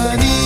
Maria.